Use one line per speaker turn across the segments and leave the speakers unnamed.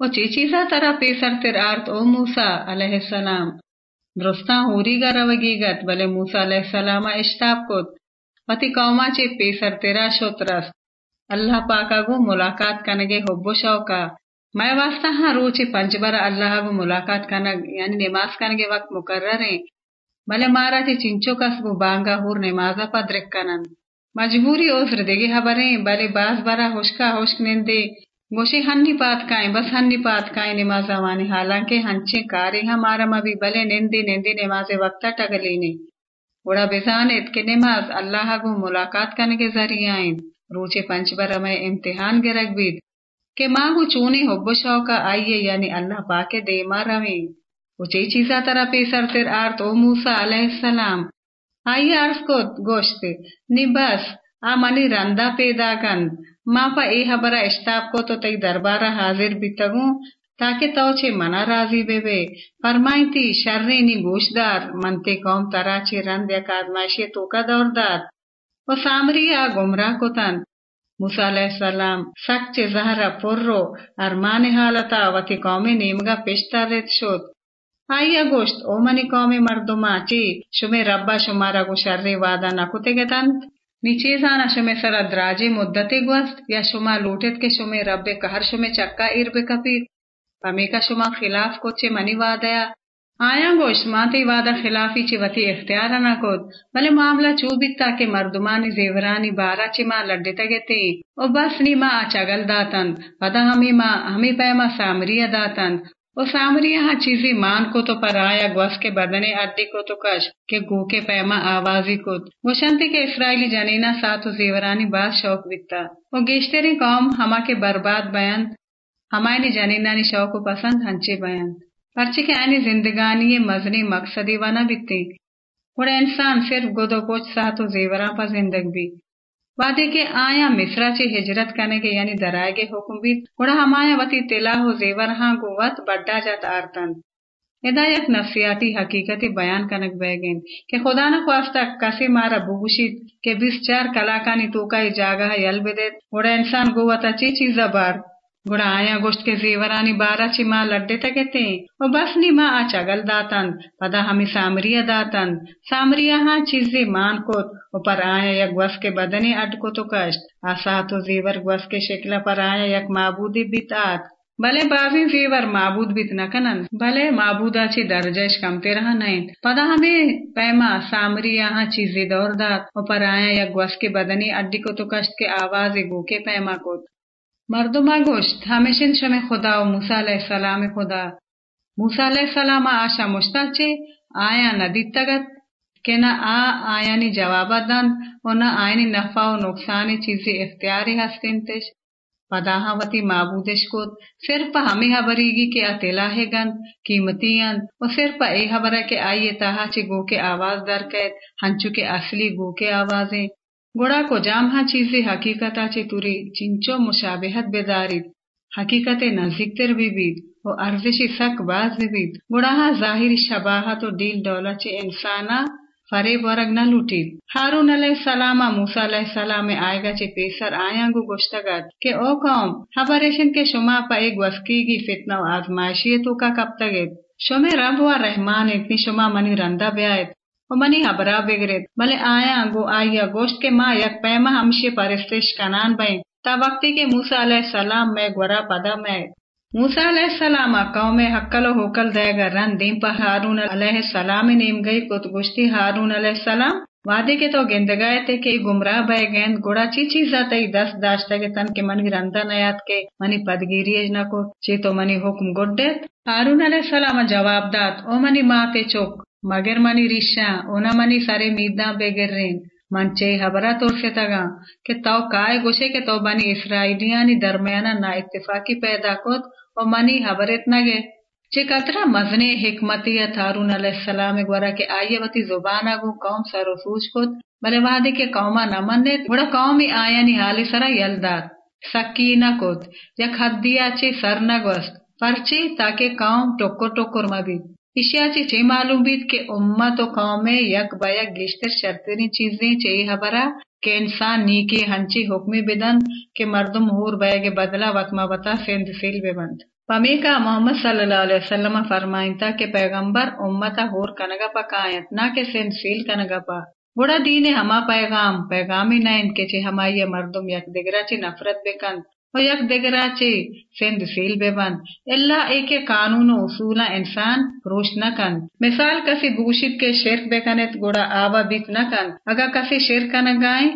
वो ची चीजा तरा पेसरतिर आर्त ओ मूसा अलैहिस्सलाम दुरुस्ता हूरीगा रवगीगत बले मूसा अलैहिस्सलामा इश्ताब कोत वती कौमाचे पेसर तेरा शोतरस अल्लाह पाकागु मुलाकात कनगे होब्बो शौका मैं वास्ता हाँ रोचे पंचबर अल्लाह गु मुलाकात कनग यानी नमाज़ कनगे वक्त मुकर्ररे भले माराचे चिंचो कसगु बांगा हूर नमाजा पद्रेक कनन मजबूरी ओसर देगे हबरे बले बास बरा होशका होशक निंदे बस हन्नी पात काए नमाजा वाने। हालाँकि हंचे कारी हमारा मबी बले निंदी निंदी नमाजे वक्ता टगलीने उड़ा बेजानेत के नमाज़, अल्लाह गु मुलाकात करने के ज़रिए आइन रूचे पंच बर मैं इम्तिहान गिरक बीद के माँ गु चूने होब्बो शौका आइए, यानी अल्लाह पाके दे मारवे उचे चीजा तरह पेसर तिर आर तो मूसा अलैहिस्सलाम आइए अर्ज़ को गोश्त। नि बस आ मनी रंदा पैदा कन हबरा इश्ताब को तो तई दरबारा हाजिर बितगू ताकि तौचे मना राज़ी बेबे फरमाइती शर्रे नी गोशदार मनते कौम तराचे रंद या तो का दौरदार वो सामरिया गुमराह को तन। मूसा सलाम सच्चे जहरा पुर्रो अरमान हालता वती कौमे नेमगा पेशता रेत शोत आइया गोश्त, ओ मनी कौमे मर्दुमा ची, शुमे रब्बा शुमारा गो शर्रे वादा नकुते तंत Nichezana shume sara draje muddate gwast ya shuma lutet ke shume rabbe kahar shume chakka irbe kapit pameka shuma khilaf koche mani wadaya आया गोश माते वादा खिलाफी चे वती इख्तियार ना कोद भले मामला चूबिता के मर्दुमानी जेवरानी बारा चे मा लड्डे तगेते ओ बस नी मा चगल दातन पदा हमी मा हमी पैमा सामरिया दातन वो सामरिया हाँ चीजी मान को तो पर आया ग्वस के बदने अड्डी को तो कश, के गो के पैमा, आवाजी को। वो शंति के इसराइली जनीना, साथ जेवरानी बात शौक बिकता वो गेश्तरी कौम, हमा के बर्बाद बयान हमारी जनीना नी शौक पसंद हंचे बयान। पर्ची के आनी जिंदगानी मजनी मकसदी वना बिकते उड़े इंसान सिर्फ़ गोदो पोच साथ जेवरा पर ज़िंदगी वादे के आया मिश्रा चे हिजरत करने के यानी दराए के हुक्म भी उड़ा हमाया वती जेवर हाँ गुवत बड्डा जात आरतन। इदा एक नफसियाती हकीकत बयान कनक बैगेन के खुदा न ख्वास्ता कसे मारा बुगुशित के बिस चार कलाकानी तो का जागा यल बेदे उड़ा इंसान गुवत अच्छी चीजा बार। गुड़ा आया गोश्त के जीवरानी बारा ची माँ लड्डे तकेते ओ बस नी माँ, आ चगल दातन, पदा हमी सामरिया दातन, सामरिया हाँ चीजे मान को ऊपर आया यक वस के बदने अड को तो कष्ट, आसा तो जीवर वस के शिकला पर आया यक माबूदी बितात भले बाजी जीवर माबूद बित न कनन, भले माबूदा ची दर्जश कमते रहा नहीं पदा हमें पैमा सामरी यहाँ चीजे दौर दात ऊपर आया यक वस के बदनी अड्डी को तो कष्ट के आवाज़ गो के पैमा को मर्दुमा गोश्त हमेशिन शमे खुदा व मूसा सलाम खुदा मूसा सलाम आशा मुश्ताचे आया नदी तगत के न आ आयानी जवाबा दंत और न आयनी नफा व नुकसान चीज़ें इख्तियारी हस्तिनतिश पदाहावती माबूदिश कोत सिर्फ़ हमें हबरीगी के अतेला है गंद कीमतियन और सिर्फ़ ए हबरा के आइए ताहा चे गो के आवाज़ दर कैद हंचू के असली गो के आवाज़ें गोड़ा को जामहा चीजे हकीकताचे तुरी चिंचो मुशाबेहत बेदारित हकीकते नजदीकतर बिबीद ओ अर्जिशी सक बाज बिबीद गोड़ाहा ज़ाहिर शबाहत और डील डौलचे इंसाना फरेब वरग न लुटी हारून सलामा मूसा सलाम आएगा चे पेसर आया गु गोश्तगत के ओ कौम हबरेशन के शुमा पा एक वस्कीगी फितना आजमाइशी तो का कब तगेत शुमे रब व रहमान इतनी शुमा मनी रंदा ब्यायत मनी हबरा बेगरेत भले आया गो आया गोश्त के माँ यक पैमा हमशे परिस्तिश कनान बई ता वक्ति के मूसा सलाम में ग्वरा पदा में मूसा सलाम कौ में हक्कलो होकल देगा रन दीम पर हारून सलाम नीम गई कुत गुश्ती हारून सलाम वादे के तो गेंद गए थे के गुमराह बह गेंद गुड़ा ची चीजा तई दस दाश्त के तन के मनी रंदा नयात के मनी पदगिरी न को चे तो मनी हुक्म गुड्डेत हारून सलाम जवाब दात ओ मनी माते चोक मगर मनी रिशा ओना मनी सारे मीदा बेगर्रेन मंचे हबरा तोरसेतगा के तव काय गोशे के तो बनी इसराइलियानी दरमियाना ना इत्तेफाकी पैदा कोत और मनी हबरेत नगे चे कतरा मजने हिकमतियत हारून अलैहिस्सलाम ग्वरा के आयवती ज़ुबान आगु कौम सरो सूझ कोत भले वादे के कौमा न मन्ने बड़ा कौमी आयानी हाले सरा चे न मालूम के में यक गिश्तर शर्तनी चीज़ें चे हबरा के इंसान नीके हंची हुक्मी बिदन के मर्दुम हूर बदला सेंद सिल बेबंद मोहम्मद सल्लल्लाहु अलैहि वसल्लम फरमाइंता के पैगंबर उम्मता होर कनगा पकायत ना के सेन सील कनगा पा बुड़ा दीने हमा पैगाम पैगामी नाइन के चे हमाये मर्दुम यक दिगरा चे नफरत बेकंत दिगरा चे सेंद सील बेबंद इल्ला एके कानून उसूला इंसान रोश न कन मिसाल कसी बूशित के शिरक बेकनेत गुड़ा आवा बीत न कन अगर कसी शिरक न गाय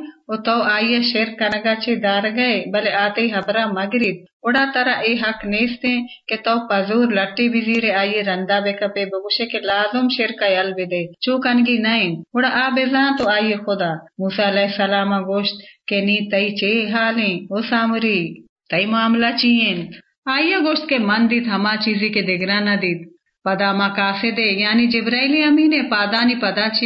तो आइए शेर कनगाची दार गए बले आते हबरा मगरिद उड़ा तरा ए हक नेस्ते के तो पजूर लट्टी बिजीरे आइए रंदा बेकपे बगुशे के लाजुम शेर का यल बिदे चू कनगी नहीं उड़ा आ बेजा तो आइए खुदा मूसा सलामा गोश्त के नी तई चे हाले ओ सामरी तई मामला चीन। आइए गोश्त के मन दित हमा चीजी के दिगरा न दित पदामा कासे दे, यानी जिब्राइली अमीने पादानी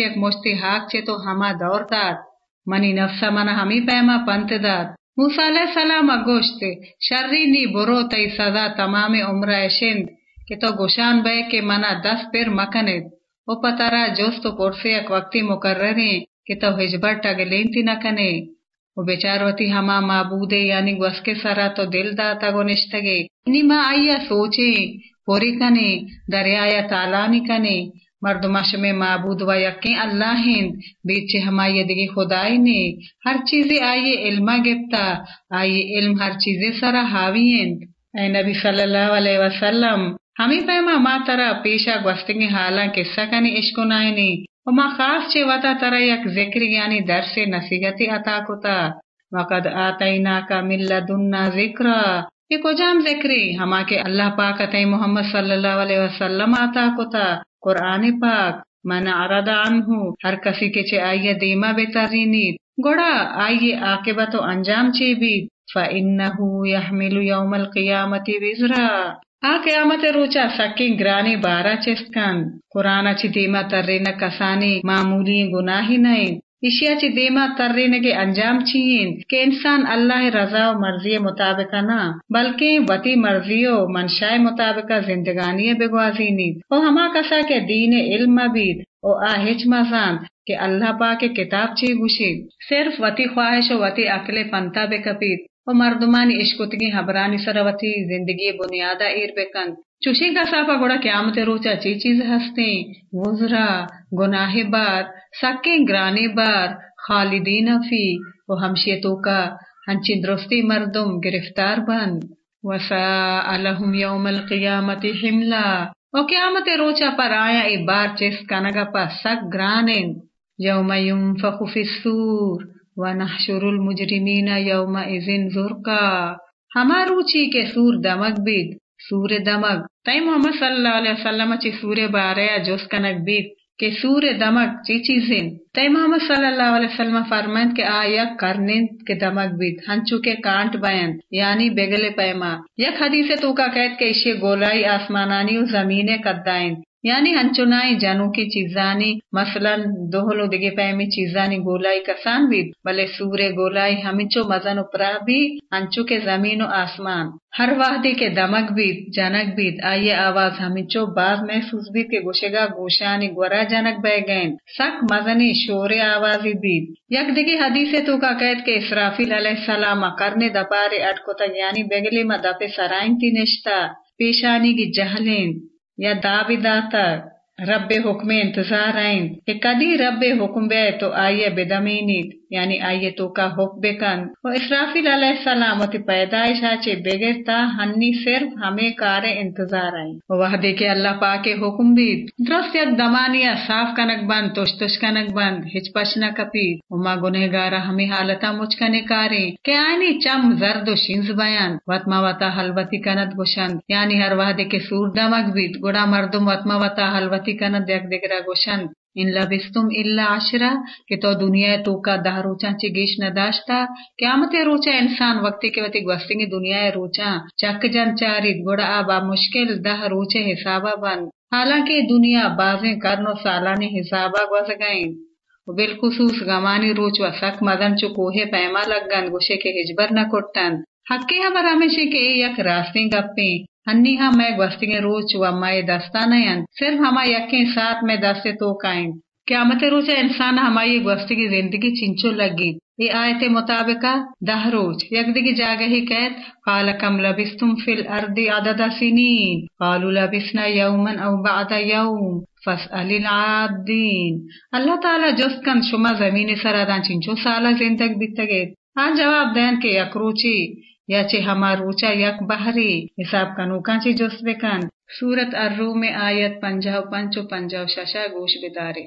एक मुश्ती हाक चे तो हमा दौर दात मनी नफसा मन हमी पैमा पंत दात मूसा सलाम गोश्ते शर्री नी बुरो तई सदा तमामे उम्र शिंद, के तो गुशान बे के मना दस पेर मकने ओ पतरा जोस तो पोरसे एक वक्ति मुकर्ररे के तो हिजबर टग लेंती न कने। वो बेचारवती हमा माबूदे यानी गस के सरा तो दिल दाता गो निष्ठगे इनी मा आइया सोचे पोरी कने दरियाया तालानी कने मर्दमाश में माबूद व यके अल्लाह हिंद बीचे हमारे दिगे खुदाई ने हर चीज़ें आइए इल्मा गिफ्ता आइए इल्म हर चीज़ें सरा हावी हिंद ऐ नबी सल्लल्लाहु अलैहि वसल्लम हमी पैमा मा तरा पेशा गस्तिंगे हाला किस्सा कनी इश्को नायनी चे वता तरा यक ज़िक्र यानी दर से नसीहती अता कुता वकद आतैना का मिल्ला दुन्ना जिक्रा ये को जाम जिक्री हमा के अल्लाह पाक अतई मोहम्मद सल्लल्लाहु अलैहि वसल्लम आता कुता कुरान पाक मन अरदा अनहु हर कसी के चे आइये दीमा बेतरीनीत गोड़ा आइये आके तो अंजाम चे भी फ़इन्नहु यहमिलु यौमल क़ियामति विज़रा ग्रानी बारा चेस्कन कुरान ची दीमा तर्रीन कसानी मामूली गुनाही नहीं इशियाची देमा तर्रीनगे अंजाम चीन के इंसान अल्लाह रजा व मर्ज़ी मुताबिक न बल्कि वती मर्जियो मनशाए मुताबिक जिंदगानी बेगवाजी नीत ओ हमा कसा के दीन इल्म बीत ओ आहिच मजान के अल्लाह पा के किताब ची गुशीद सिर्फ़ वती ख्वाहिश वती अकले पंता बेकपीत ओ सरवती ज़िंदगी बुनियादा ईर बेकंत चुशी का साफा गोड़ा क्यामत रोचा ची चीज़ हस्ते वुजरा गुनाहे बार सके ग्राने बार खालिदीन फ़ी वो हमशे तो का हंची दुरुस्ती मर्दुम गिरफ़्तार बन वसा अलहुम यौमल क़ियामत हिमला ओ क्यामत रोचा पर आया ए बार चेस कनगा पा सक ग्रानेन यौम युनफखु फिस्सूर व नहशुरुल मुजरिमीन यौम इजिन जुर्का हमा रुचि के सूर दमक बिद सूर्य दमक तई मोहम्मद सल्लल्लाहु अलैहि वसल्लम ची बारे जोस कनक बीत के सूर्य दमक ची चीज़ें तई मोहम्मद सल्लल्लाहु अलैहि वसल्लम फरमायत के आया करनिन के दमक बीत हंचू के कांट बयन यानी बेगले पैमा यक हदीसे तो का कहत के इशे गोलाई आसमानानी और जमीने कद्दाइन यानी जानू की चीजानी, मसलन दोहलो दिगे पैमी चीजानी गोलाई कसान भी, भले सूरे गोलाई हमिचो मजन उपरा भी हंचु के ज़मीन आसमान। हर वाहदी के दमक भी, जनक भी आइए आवाज़ हमिचो बाज महसूस भी के गोशेगा गोशानी ग्वरा जनक बह गए। सक मजनी शोरे आवाजी भी। यक दिगे हदीसे तो का कहत के इसराफिल सलाम करने दपारे अटको तक यानी बेगली मा दपे सराइन ती निश्ता पेशानी की जहलें। या दाविदाता रब्बे हुक्मे इंतज़ार आइन के कदी रब्बे हुक्म बे तो आइए बेदमीनीत आइए तो का हुक बेकन और इसराफिल सलाम वती पैदाइश आचे बेगेर ता हन्नी सिर्फ़ हमें कारे इंतज़ार आई वह देखे अल्लाह पाके हुक्म भी द्रस यक दमानिया साफ़ कनक बंद तुश तुश कनक बंद हिचपच न कपी उमा गुनेगारा हमें हालता मुचकने कारे के आनी चम जर्द शिंज बयान वतमा वता हलवती कनत गुशन यानी हर वह देखे सूर दमक बीत गुड़ा मर्दुम वतमा वता हलवती कनत देख दिगरा गुशन इन लबिस्तुम इल्ला आशरा, कि तो दुनिया तो का दह रोचा ची न दाश्ता। क्यामते रोचा इंसान वक्ति के वती ग्वस्तिंगी दुनिया रोचा चक जन चारित गोड़ा आबा मुश्किल, दह रोचे हिसाबा बंद हालाँकि दुनिया बाजें करनो सालानी हिसाबा गवस गई। बिलखुसूस गमानी रोच व सक मदन चु कोहे पैमा लगन, गुशे के हिजबर न कुट्टन हक्के हबर हमेशे के यक रास्ते गप्पे। हन्नी हा, मैं वस्ती के रोच व मैं दस्ता नयन सिर्फ़ हमारे यके साथ में दस्ते तो कायम क्या मतलब मत रोच इंसान हमारी वस्ती की ज़िंदगी चिंचो लगी। ये आयते मुताबिक, दह रोज। यक दिगी जागे ही कैद, काल कम लबिस तुम फिल अर्दी आदा दसीनी कालू लबिस नौमन यौमन अव बाद फस अलिन आदीन। अल्लाह ताला जस्कन शुमा ज़मीन सरादा चिंचो साला ज़िंदगी बीत गए आज जवाब दें के यक रोची याचे हमार ऊंचा यक बहरी हिसाब कन उकाची जोसबे कन सूरत अर्रू में आयत पंजाव पंचो पंजाव शशा गोश बिदारे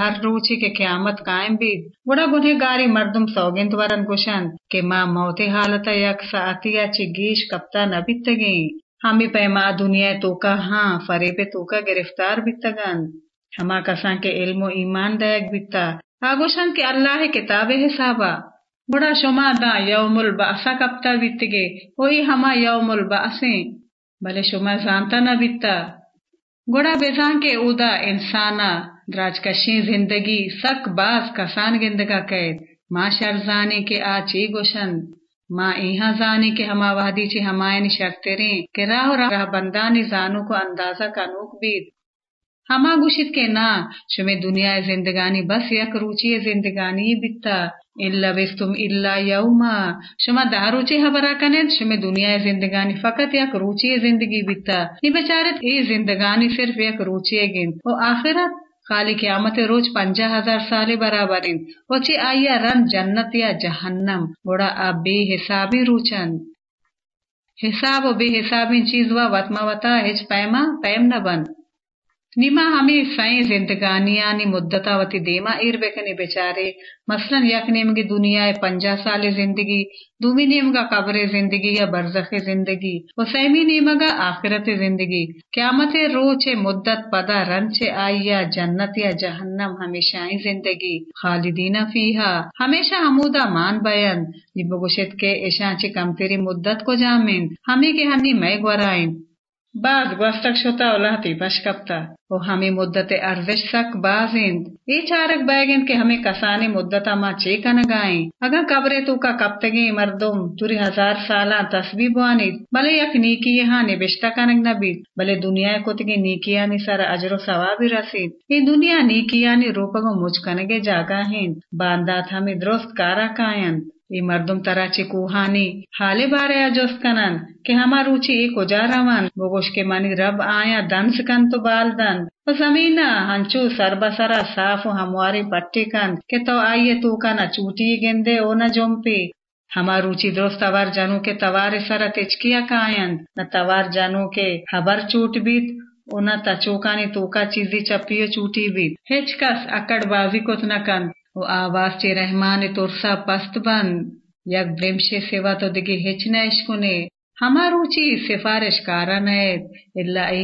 हर रूची के क्यामत कायम बीद बड़ा गुनहगारी मर्दुम सौगिंद वरन गुशन, के माँ मौते हालत यक सातिया चिगीश कप्ता न बितगे हमी पैमा दुनिया तोका हाँ फरे पे तोका गिरफ़्तार बितगन हमा कसा के इल्मो ईमान दयक बिता आगोशन के अल्लाह किताबे हिसाबा। बड़ा शुमा दा यौमुल बासा कप्ता बितगे वही हमा यौमुल बासे। भले शुमा जानता न बिता गोड़ा बेजान के उदा इंसाना राजकशी ज़िंदगी, सक बास कसान गिंदगा कैद। माँ शर्जाने के आ ची गोशन। माँ यहाँ जाने के हमा वादी चे हमायन शर्तेरे के राह राह बंदानी जानू को अंदाज़ा कानूक बीद हमा गुशित के ना, शुमे दुनिया जिंदगानी बस यक रुचि जिंदगानी बित्ता इल्ला बिस्तुम इल्ला यौमा शुमा दारुचि हबरा कने शुमे दुनिया जिंदगानी फकत यक रुचि ज़िंदगी बित्ता नि बेचारत ए जिंदगानी सिर्फ़ यक रुचि गिन ओ आखिरत खाली क्यामत रोज पंजा हज़ार साले बराबरिन वची आया रन जन्नत या जहन्नम बड़ा आ बेहिसाबी रूचन हिसाब बेहिसाबी चीज़ वा वतमा वता हेच पैमा पैम न बन निमा हमी सई जिंदगानियानी मुद्दतावती देमा इरबेकनी बेचारे मसलन यक नेमगी दुनिया पंजा साले ज़िंदगी दूमी नेमगा कब्रे ज़िंदगी या बरजखे ज़िंदगी व सैमी नेमगा आखिरत ज़िंदगी क्यामते रोचे मुद्दत पदा रंचे आइया जन्नत या जहन्नम हमेशाई ज़िंदगी खालिदीना फीहा हमेशा हमूदा मान बयन निबगुशित के ईशाची कमतेरी मुद्दत को जामिन हमी के हनी मैं ग्वराइन Bár gazdagsota a látibás kapta, o hami muddate arveszak bázint, így árak bágint ke hami kasáni muddata ma csékana gáin, aga kabre tuka kaptegi mardum turi हज़ार साल तस्बी बुआनित भले यक नीकी यहाँ निबिश्ता कनक नबीत भले दुनिया कोतगे नीकिया नि सारा अजरो सवाबी रसीद ये दुनिया नीकिया नि रूपगो मुझ कनगे जागा हिंद बांदा था में दुरुस्त कारा कायंत imardum tarachi kuhani hale bareya joskanan ke hamaruchi kojarawan bogoshke के rab रब आया to baldan तो बाल जमीना हंचू सरबसरा साफ़ हमारी पट्टी कन के तो आइए तू कन चूटी गेंदे ओ न जोम्पी हमारूची दोस्त तवार जानू के तवारे सरा तेचकिया कायन न तवार जानू के हबर चूट बीत उना तचूकानी तूका चीजी चपियो चूटी बीत हेचकस अकड़ बाजी कोत न कन o आवाज़ रहमान तुरसा पस्त यक ब्रिमशे सेवा तो दिगी हिच न इश्कुने हमारूची सिफारिश कारा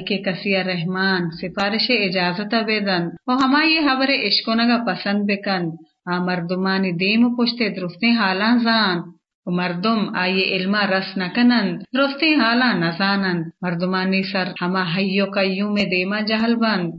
के कसिया रहमान सिफारिश इजाज़त बेदन ओ हमा ये हवरे इश्कुनगा पसंद बेकन आ मर्दुमानी दुरुस्ते हाला जान मर्दुम आए इल्मा रस नकनन दुरुस्ते हाला नजानन मर्दुमानी सर हमा हयो कय्यू में देमा जहल बंद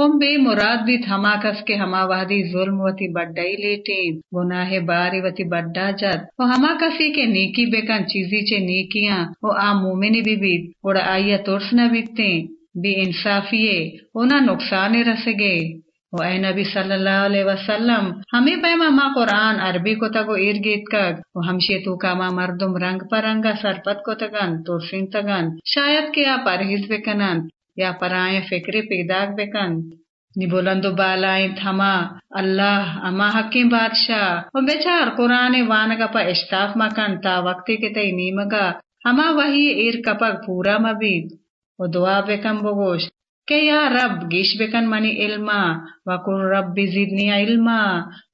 ओम बे मुराद भी थमा कस के हमा वादी जुल्म वती बड्डाई लेटे गुनाहे बारी वती बड्डा जद ओ हमा कसी के नेकी बेकन चीजी चे नेकियां ओ आ मोमिनी भी बीत ओड़ा आइया तुर्स न बीतते बे इंसाफिये ओना नुकसाने रसगे वही नबी सल्लाम हमें पैमा माँ कुरान अरबी को तगो ईर गीत कग वो हम शेतु का मा मरदुम रंग परंगा सरपत को तगन तुरसिंग तगन शायद के आप अरहिज बेकनन या पराये फिक्रे पेदाग बेकन निबोलन दो बालाई थमा अल्लाह अमा हकीम बादशाह वो बेचार ए वान का पा इश्ताफ मकान ता वक्ते के तय नीमगा हमा वही ईर कपक पूरा मबी वो दुआ बेकम बोगोश रब गिश बेकन मनी इल्मा वकुर रब्बी जिदनी इल्मा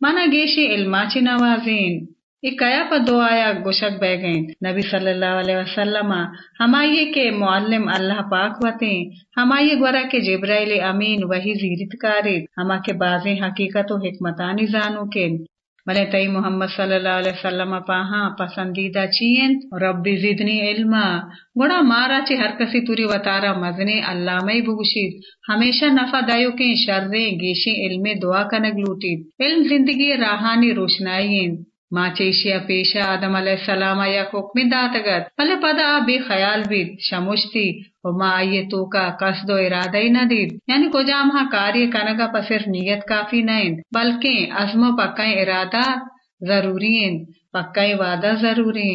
mana geshi ilmachi nawazin कया पर दो आया गोशक बह गए नबी सल्लल्लाहु अलैहि वसल्लम हमाये के मुअल्लिम अल्लाह पाक वते हमाये ग्वरा के जिब्राइल अमीन वही जीरित कारित हमा के बाजे हकीकत हिकमतानी जानो के भले तई मोहम्मद सल्लल्लाहु पाहा पसंदीदा चीन रब्बी जिदनी इल्मा गुणा मारा ची हर कसी तुरी वतारा मजने अल्लामई भूषित हमेशा नफा दायो के शर्रे गेशे इल्मे दुआ कनक लूटी इल्म ज़िंदगी राहानी रोशनाई हुक्मी दातगत। भले पदा बे ख्याल भी शमुश्ती और मा आइये तो का कसदो इरादा ही न दीद। यानी कोजाम हा कार्य कनगा पर सिर्फ़ नियत काफ़ी नहीं बल्कि अजमो पक्का इरादा ज़रूरी पक्का वादा ज़रूरी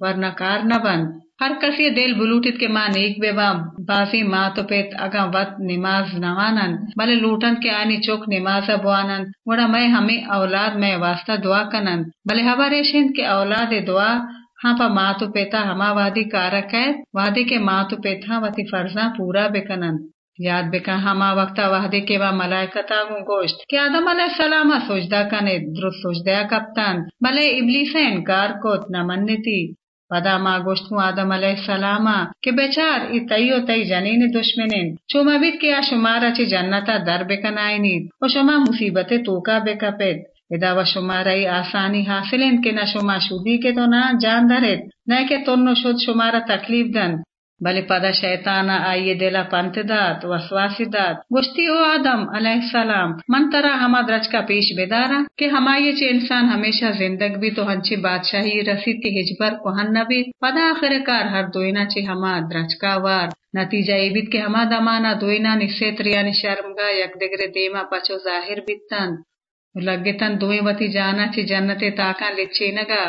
वरना कार न बंद। हर कसी दिल बुलूटित के माँ नेक बेबा बासी माँ तो पेत अगा वत निमाज नवानन। भले लूटन के आनी चोक निमाज बुआनन। गुड़ा मैं हमें औलाद में वास्ता दुआ कनन। भले हवारे शिंद के औलाद दुआ। हाँ पा माँ तो पेता हमा वादी कारक है। वादे के माँ तो पेता वती फर्जा पूरा बेकनन याद बेका हमा वक्ता वादे के वा मलाइकता गु गोश्त। के आदम सलामा सोचदा कने, दुरुस्त सोचदया कप्तान। भले इबली से इनकार कोत न मन्नती पदा मा गोश्तु आदम सलामा के बेचार ई तैयो तई जनीन दुश्मनिन चुमा बित के आ शुमारा ची जन्नता दर बेकनाइनीत ओ शुमा मुसीबते तोका बेकपेत इदा व शुमारा आसानी हासिलें के न शुमा शुदी के तो ना जान धरेत न के तोन्नो शुद शुमारा तकलीफ़ दन भले पदा शैताना आइए देला पंतदात वसवासीदात गुश्ती ओ आदम सलाम मन तरा हमा द्रज का पेश बेदारा के हमाये चे इंसान हमेशा जिंदग भी तो हंची बादशाही रसीद के हिजबर को हन भी पदा आखिर कार हर दोइना चे हमा द्रज का वार नतीजा ये बीत के हमा दमाना दोइना निसेत यानी शर्मगा यक दिगरे देमा पचो ज़ाहिर बितन लगे तन दोई वती जाना चे जन्नते ताका लिच्छे नगा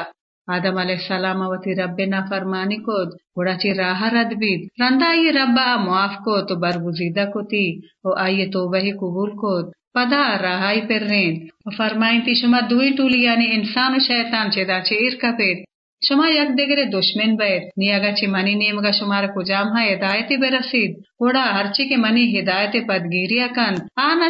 आदम सलाम वती रब्बे ना फरमानी कोद गुड़ाची राह रद बीद रंदा ये रब्बा मुआफ को तो बरगुजीदा को ती ओ आइए तो वही कबूल को पदा राहाई पर रेंद फरमाई थी शुमा दुई टूली यानी इंसान शैतान चेदा चे इर कपेट शुमा यक देगरे दुश्मन बैत नियागा ची मनी नेमगा शुमार कुजाम हा हिदायती बेरसीद कोड़ा हरची के मनी हिदायत पदगिरिया कन आना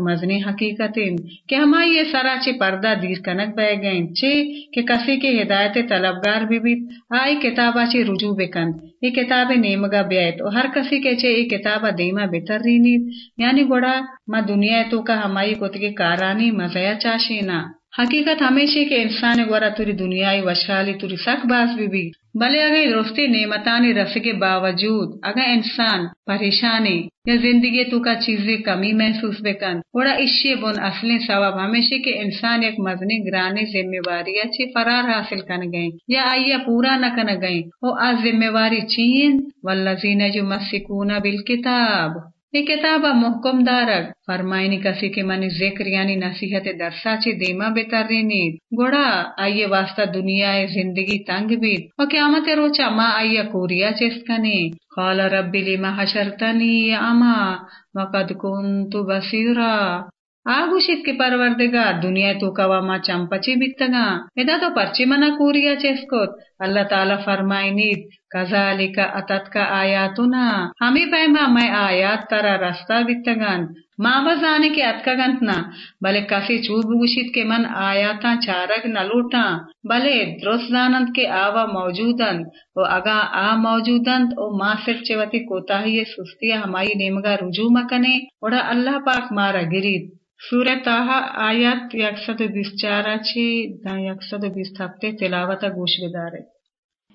मजनी हकीकतिन। के हमारी ये सराची पर्दा दीर कनक बह गए चे, के कसी के हिदायत तलबगार भी आई किताबाची रुजू बेकन ये किताबे नेमगा ब्यायत और हर कसी के चे ये किताबा देमा बेतर रीनीत यानी गोड़ा, मा दुनिया तो का हमारी कोतगे कारानी मजया चाशीना हकीकत हमेशा के इंसान गोरा तुरी दुनियाई वशाली तुरी सक बास भी भले अगर दोस्ती नेमतानी रस के बावजूद अगर इंसान परेशानी या ज़िंदगी तू का चीज़ें कमी महसूस बेकन थोड़ा इश्य बुन असली सवाब हमेशा के इंसान एक मजनी ग्रानी जिम्मेवारी अच्छी फरार हासिल कर गए या आइया पूरा न कर गए वो आज जिम्मेवारी चीन वल्लजीन जो मसिकूना बिल किताब E kitaba muhkumdarak farmaini kasikimani zikriyani nasihate darsachi dema betarrinit goda ayye wasta duniyae zindagi tangbit wa qiyamate rocha ma ayya kuriya chestkani qala rabbi lima hashartani ama wa qad kuntu basira ఆగుషిత్ కి పర్వర్దిగా దునియా తూకవామా చంపచి బిత్తగా ఎదాతో పర్చిమన కూరియా చేస్కోత్ అల్లా తాలా ఫర్మాయినీత్ कजालिका अततका आयातुना हमी पैमा मैं आयात तरा रास्ता बित्तगन मावा जाने के अतकगंत ना भले चूब गुशित के मन आयाता चारक न लूटा भले द्रोस जानंत के आवा मौजूदन ओ अगा आ मौजूदंत ओ माँ सिर चेवती कोताही सुस्तिया हमारी नेमगा रुजू मकने ओड़ा अल्लाह पाक मारा गिरीत सूर्य ताहा आयत यकसद बीस चार अच्छी यकसद बीस हफ़्ते तिलावत गोश बिदारे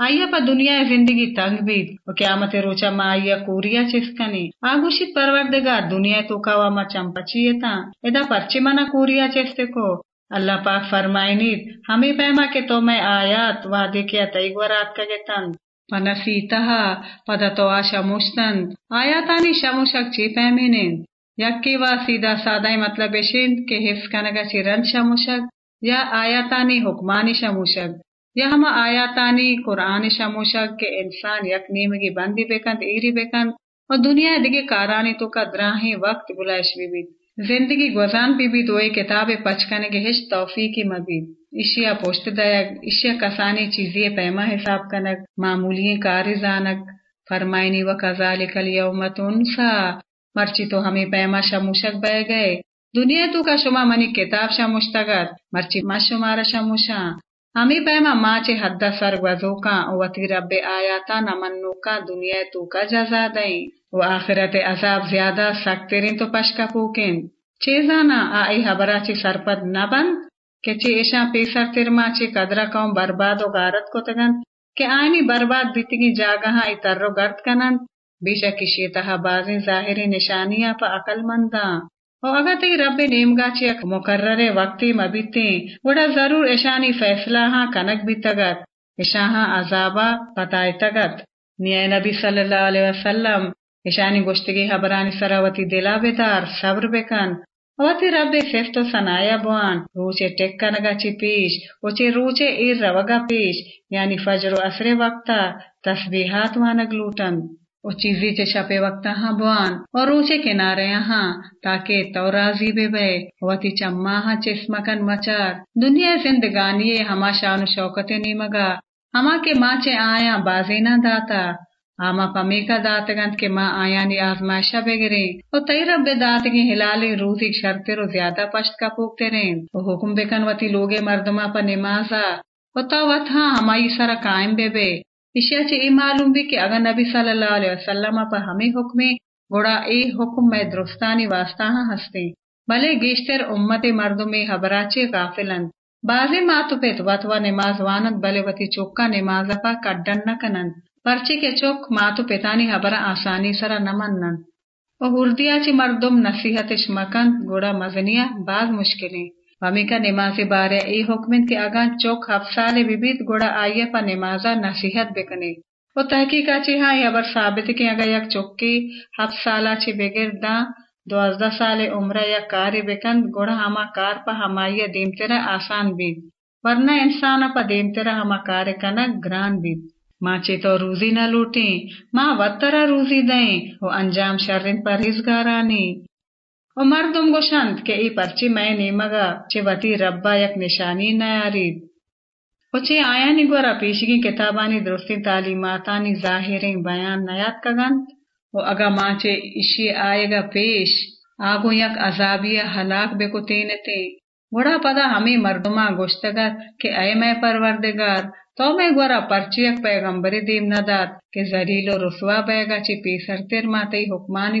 ज़िंदगी तंग बीत और क्यामत रोचा मा आइया कोरिया चिस्कनी आगुशित परवरदिगार दुनिया तो कावा मा चंपचियता एदा पर्चिमना कोरिया चेस्ते को अल्लाह पाक फरमाइनीत हमें पैमा के तो मैं आयात वादे क्या तैगवरात का गेतन पनसीतहा पद तो आशा मुश्तन आयातानी शमुशक ची पैमिनिन यक्की वा सीधा सादाई मतलब के हिफ्स कनगा चिरन शमुशक। या आयातानी हुक्मानी शमुशक। आयातानी कुरान शमुशक के इंसान यक नीमगी बंदी बेकंद ईरी बेकंद और दुनिया दिगे कारानी तो का द्राही वक्त बुलाश बीबी ज़िंदगी गुजान बीबी दोए किताबे पचकने के हिश तौफीकी मबीद इशिया पोस्ट दयक इशिया कसानी चीजिए पैमा हिसाब कनक मामूली कारी जानक फरमाइनी व कजालिकल यौमत उनसा मर्ची तो हमें पैमा शमुशक बह गए दुनिया तू का शुमा मनी किताब शमुश्तगत मर्ची मा शुमारा शमुशा हद्दा सर वजोका वती रब्बे आयाता नमन्नुका दुनिया तू जजा दई वो आखिरत अजाब ज़्यादा सख्तरिन तो पशका पूकिन चेजाना आई हबराची सरपद न बंद के चे पेसर तिरमा चे कदरा कौम बर्बाद गारत को तगन के आनी बर्बाद बितगी जागहा इतर्रो गर्द कनन बेशक इशे तहा बाजी जाहिरी निशानिया पा अकलमंदा अगत ही रब नेमगाचे मुकर्रे वक्ति मबिते बुढ़ा ज़रूर ऐशानी फैसला हाँ कनक बीतगत ईशा हाँ अजाबा पताय तगत न्याय नबी सल्लाम ईशानी गोष्ठगी हबरानी सरावती दिलावेदार सब्र बेकन अवति रब्बे फेस्तो सनाया बुआन रूचे टेक्का नगा पीश उचे रूचे ईर रवगा पीश यानी फजर असरे वक्ता तस्बीहात वानग लूटन ओ चीजी चे छपे वक्ता हाँ बुआन और रूचे किनारे यहाँ, ताके तौराजी बे बे वती चम्मा हाँ चिस्मकन मचार। दुनिया जिंदगानी हमा शान शौकते नीमगा हमा के माचे आया बाजी ना दाता। आमा पमीका दातगंत के माँ आयानी आजमाइशा बेगरे। और तई रब्बे दातगी हिलाले शर्ते शर्तेरो ज़्यादा पश्त का पूकते रें। और हुकुम बेकन वती लोगे मर्दमा पर निमाजा और तो वत हाँ हमारी सरा कायम बेबे। इशिया चे मालूम भी कि अगर नबी सल्लल्लाहु अलैहि वसल्लम पर हमें हुक्मे गोड़ा ए हुक्म में दुरुस्तानी वास्ता हाँ हस्ते भले गेश्तर उम्मते मर्दुमे हबराचे गाफिलन बाजे मातु मातुपेत वतवा नमाज़ वानत भले वती चौका निमाज पा कड्डन न कनंत पर्ची के चोक मातु पितानी हबरा आसानी सरा नमन्नन ओ हुर्दियाची मर्दुम नसीहतिश मकन गोड़ा मजनिया बाग मुश्किलें वमी का निमाजी बारे ई के अगा चोक हफ्साले विबित गोड़ा आइये पर निमाजा नसीहत बेकने हाँ अबर साबित के अगर यक चोक्की हफ्साला ची बेगिर दा द्वाजदा साले उम्र या कारी बेकन गोड़ा हमा कार पर हमाइया दीम तेरा आसान बीत वरना इंसान पर दीम तेरा हमा कार्य कनक ग्रान बीत माचे तो रूजी न लूटे माँ वत्तरा रूजी दें वो अंजाम शर्रिन परहिजगारानी ओ मर्दुम गोशंत के ई पर्ची मैं नेमगा चे वती रब्बा यक निशानी न यारीद चे आया निगोरा पेशगी किताबानी दुरुस्ती तालीमातानी जाहिरें बयान नयात कगंत वो अगा माचे इशी आएगा पेश, आगो यक अजाबिया हलाक बेको तेने ते। बड़ा पदा हमें मर्दुमा गोश्तगत के अय मैं परवरदिगार तो मैं गोरा पर्चियक पैगंबरी दीम नदात के जरीलो रुसवा बैगा ची पीसरतिर माते हुक्मानी